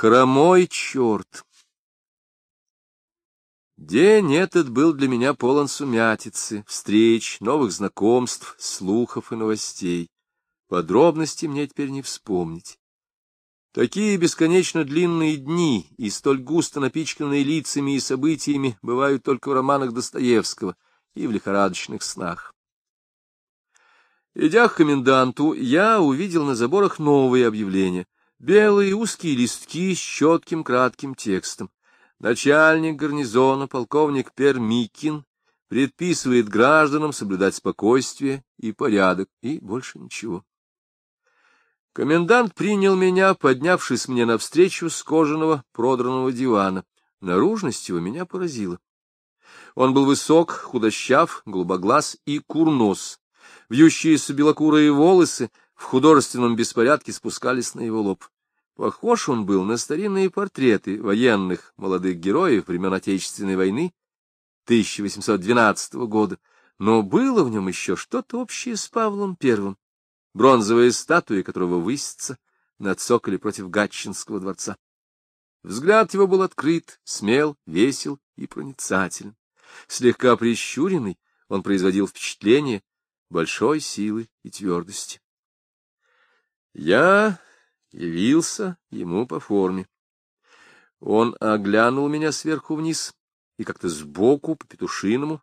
Хромой черт! День этот был для меня полон сумятицы, встреч, новых знакомств, слухов и новостей. Подробности мне теперь не вспомнить. Такие бесконечно длинные дни и столь густо напичканные лицами и событиями бывают только в романах Достоевского и в лихорадочных снах. Идя к коменданту, я увидел на заборах новые объявления. Белые узкие листки с четким кратким текстом. Начальник гарнизона, полковник Пермикин, предписывает гражданам соблюдать спокойствие и порядок, и больше ничего. Комендант принял меня, поднявшись мне навстречу с кожаного продранного дивана. Наружность его меня поразила. Он был высок, худощав, голубоглаз и курнос. Вьющиеся белокурые волосы в художественном беспорядке спускались на его лоб. Похож он был на старинные портреты военных молодых героев времен Отечественной войны 1812 года, но было в нем еще что-то общее с Павлом Первым, бронзовая статуя которого высится на цоколе против Гатчинского дворца. Взгляд его был открыт, смел, весел и проницателен. Слегка прищуренный, он производил впечатление большой силы и твердости. Я явился ему по форме. Он оглянул меня сверху вниз и как-то сбоку, по петушиному.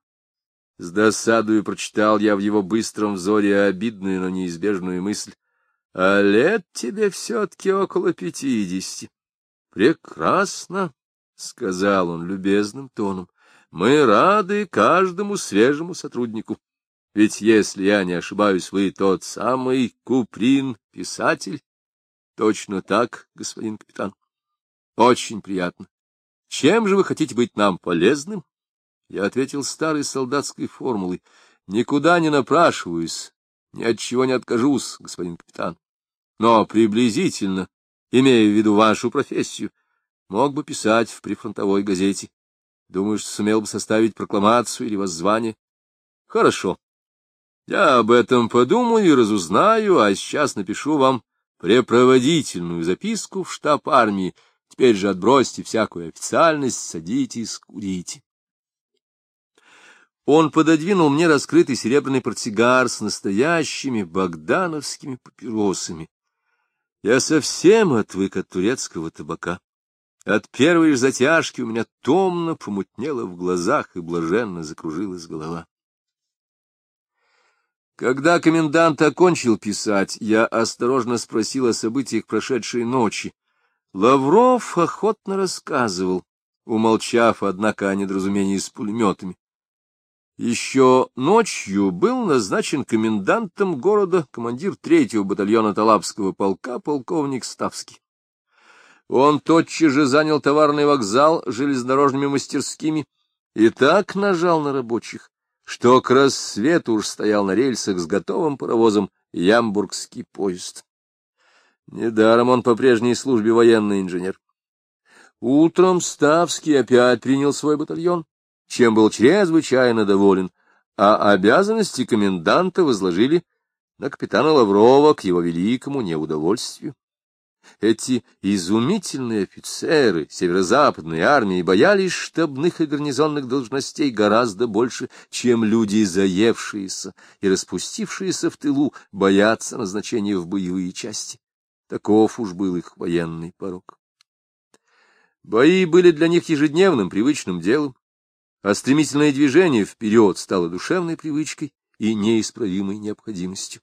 С досадою прочитал я в его быстром взоре обидную, но неизбежную мысль. А лет тебе все-таки около пятидесяти. Прекрасно, — сказал он любезным тоном. Мы рады каждому свежему сотруднику. Ведь, если я не ошибаюсь, вы тот самый Куприн, писатель. Точно так, господин капитан. Очень приятно. Чем же вы хотите быть нам полезным? Я ответил старой солдатской формулой. Никуда не напрашиваюсь, ни от чего не откажусь, господин капитан. Но приблизительно, имея в виду вашу профессию, мог бы писать в прифронтовой газете. Думаю, что сумел бы составить прокламацию или воззвание. Хорошо. Я об этом подумаю и разузнаю, а сейчас напишу вам препроводительную записку в штаб армии. Теперь же отбросьте всякую официальность, садитесь, курите. Он пододвинул мне раскрытый серебряный портсигар с настоящими богдановскими папиросами. Я совсем отвык от турецкого табака. От первой же затяжки у меня томно помутнело в глазах и блаженно закружилась голова. Когда комендант окончил писать, я осторожно спросил о событиях прошедшей ночи. Лавров охотно рассказывал, умолчав, однако, о недоразумении с пулеметами. Еще ночью был назначен комендантом города командир третьего батальона Талапского полка полковник Ставский. Он тотчас же занял товарный вокзал железнодорожными мастерскими и так нажал на рабочих, что к рассвету уж стоял на рельсах с готовым паровозом ямбургский поезд. Недаром он по прежней службе военный инженер. Утром Ставский опять принял свой батальон, чем был чрезвычайно доволен, а обязанности коменданта возложили на капитана Лаврова к его великому неудовольствию. Эти изумительные офицеры северо-западной армии боялись штабных и гарнизонных должностей гораздо больше, чем люди, заевшиеся и распустившиеся в тылу, боятся назначения в боевые части. Таков уж был их военный порог. Бои были для них ежедневным привычным делом, а стремительное движение вперед стало душевной привычкой и неисправимой необходимостью.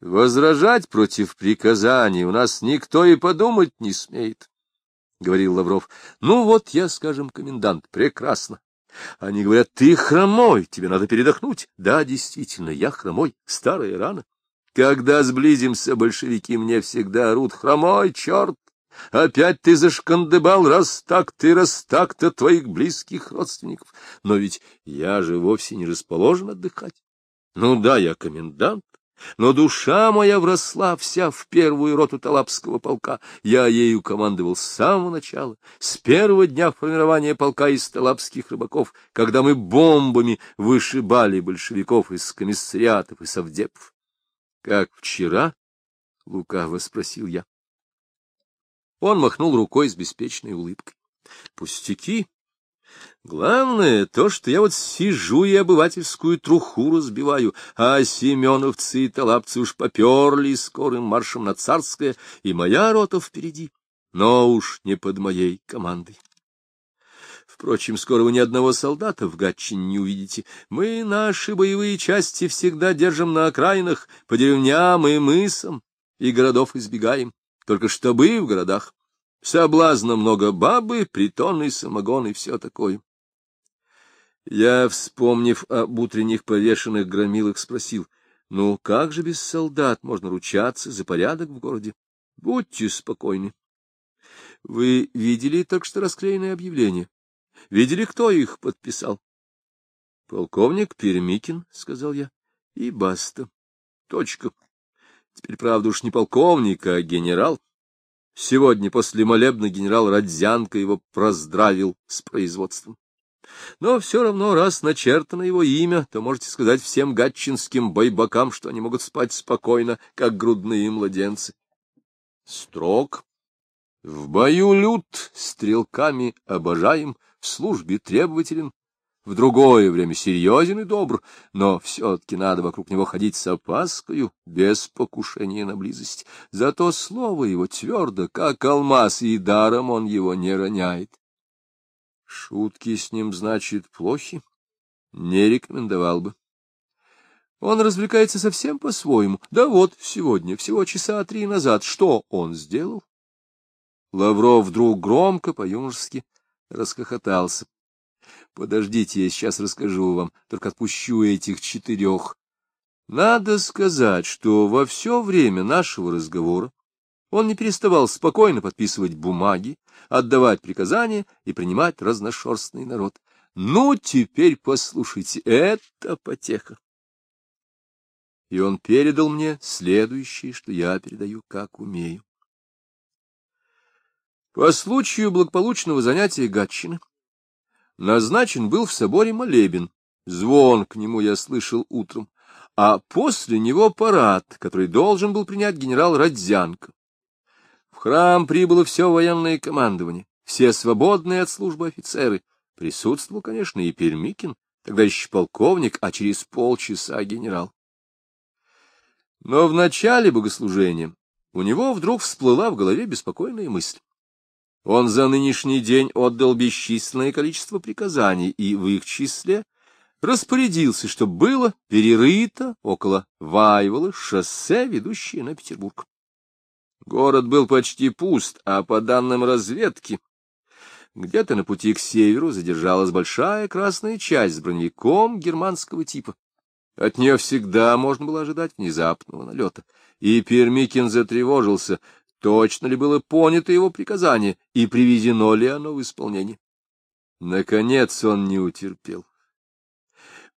Возражать против приказаний у нас никто и подумать не смеет, — говорил Лавров. — Ну вот я, скажем, комендант, прекрасно. Они говорят, ты хромой, тебе надо передохнуть. Да, действительно, я хромой, старая рана. Когда сблизимся, большевики мне всегда орут, хромой, черт, опять ты зашкандыбал, раз так ты, раз так-то твоих близких родственников. Но ведь я же вовсе не расположен отдыхать. Ну да, я комендант, но душа моя вросла вся в первую роту Талапского полка. Я ею командовал с самого начала, с первого дня формирования полка из талапских рыбаков, когда мы бомбами вышибали большевиков из комиссариатов и совдепов. — Как вчера? — лукаво спросил я. Он махнул рукой с беспечной улыбкой. — Пустяки. Главное то, что я вот сижу и обывательскую труху разбиваю, а семеновцы и талапцы уж поперли скорым маршем на царское, и моя рота впереди, но уж не под моей командой. Впрочем, скоро вы ни одного солдата в Гатчине не увидите. Мы наши боевые части всегда держим на окраинах, по деревням и мысам, и городов избегаем, только чтобы в городах. Соблазна много бабы, притоны, самогон и все такое. Я, вспомнив об утренних повешенных громилах, спросил, ну как же без солдат можно ручаться за порядок в городе? Будьте спокойны. Вы видели только что расклеенное объявление? Видели, кто их подписал? — Полковник Пермикин, — сказал я, — и баста. Точка. Теперь, правда, уж не полковник, а генерал. Сегодня после молебна генерал Родзянко его проздравил с производством. Но все равно, раз начертано его имя, то можете сказать всем гатчинским бойбакам, что они могут спать спокойно, как грудные младенцы. Строк. В бою лют, стрелками обожаем, в службе требователен, в другое время серьезен и добр, но все-таки надо вокруг него ходить с опаскою, без покушения на близость. Зато слово его твердо, как алмаз, и даром он его не роняет. Шутки с ним, значит, плохи? Не рекомендовал бы. Он развлекается совсем по-своему. Да вот, сегодня, всего часа три назад, что он сделал? Лавров вдруг громко, по-юношески, расхохотался. Подождите, я сейчас расскажу вам, только отпущу этих четырех. Надо сказать, что во все время нашего разговора он не переставал спокойно подписывать бумаги, отдавать приказания и принимать разношерстный народ. Ну, теперь послушайте, это потеха. И он передал мне следующее, что я передаю, как умею. По случаю благополучного занятия Гатчины назначен был в соборе молебен. Звон к нему я слышал утром, а после него парад, который должен был принять генерал Родзянко. Храм прибыло все военное командование, все свободные от службы офицеры. Присутствовал, конечно, и Пермикин, тогда еще полковник, а через полчаса генерал. Но в начале богослужения у него вдруг всплыла в голове беспокойная мысль. Он за нынешний день отдал бесчисленное количество приказаний, и в их числе распорядился, чтобы было перерыто около Вайвола шоссе, ведущее на Петербург. Город был почти пуст, а по данным разведки, где-то на пути к северу задержалась большая красная часть с броневиком германского типа. От нее всегда можно было ожидать внезапного налета. И Пермикин затревожился, точно ли было понято его приказание и приведено ли оно в исполнение. Наконец он не утерпел.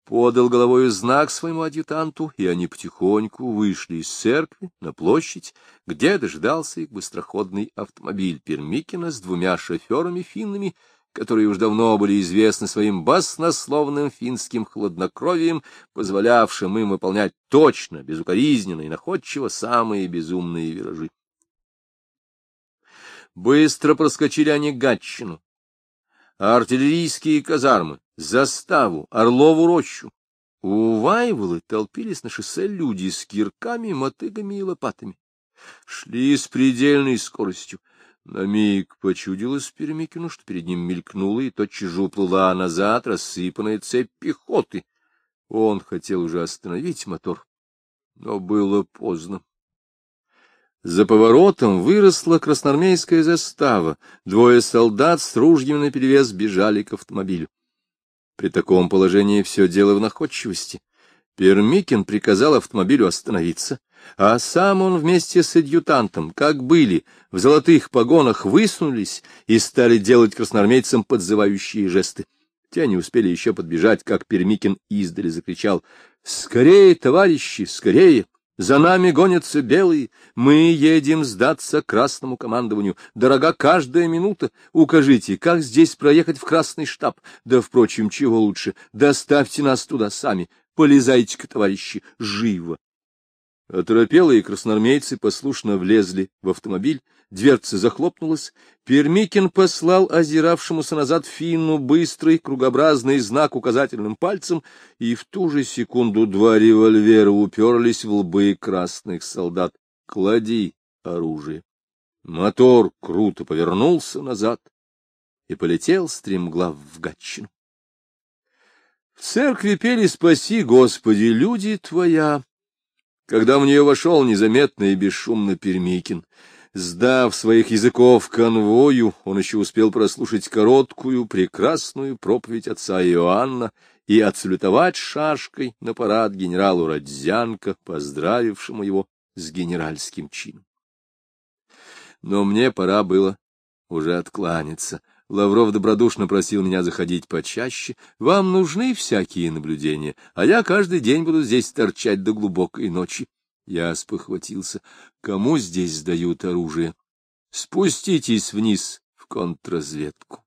Подал головою знак своему адъютанту, и они потихоньку вышли из церкви на площадь, где дождался их быстроходный автомобиль Пермикина с двумя шоферами-финнами, которые уж давно были известны своим баснословным финским хладнокровием, позволявшим им выполнять точно, безукоризненно и находчиво самые безумные виражи. Быстро проскочили они Гатчину, артиллерийские казармы, заставу, Орлову рощу. У Вайволы толпились на шоссе люди с кирками, мотыгами и лопатами. Шли с предельной скоростью. На миг почудилось Перемикину, что перед ним мелькнула и тотчас же уплыла назад рассыпанная цепь пехоты. Он хотел уже остановить мотор, но было поздно. За поворотом выросла красноармейская застава. Двое солдат с ружьями наперевес бежали к автомобилю. При таком положении все дело в находчивости. Пермикин приказал автомобилю остановиться, а сам он вместе с адъютантом, как были, в золотых погонах высунулись и стали делать красноармейцам подзывающие жесты. Те не успели еще подбежать, как Пермикин издали закричал «Скорее, товарищи, скорее!» За нами гонятся белые, мы едем сдаться красному командованию. Дорога каждая минута. Укажите, как здесь проехать в красный штаб? Да, впрочем, чего лучше, доставьте нас туда сами. Полезайте-ка, товарищи, живо. Оторопелые красноармейцы послушно влезли в автомобиль, Дверца захлопнулась. Пермикин послал озиравшемуся назад Финну быстрый кругообразный знак указательным пальцем, и в ту же секунду два револьвера уперлись в лбы красных солдат. «Клади оружие!» Мотор круто повернулся назад и полетел стремглав в Гатчину. В церкви пели «Спаси, Господи, люди Твоя», когда в нее вошел незаметно и бесшумно Пермикин. Сдав своих языков конвою, он еще успел прослушать короткую, прекрасную проповедь отца Иоанна и отсалютовать шашкой на парад генералу Родзянко, поздравившему его с генеральским чином. Но мне пора было уже откланяться. Лавров добродушно просил меня заходить почаще. Вам нужны всякие наблюдения, а я каждый день буду здесь торчать до глубокой ночи. Я спохватился. Кому здесь сдают оружие? Спуститесь вниз в контрразведку.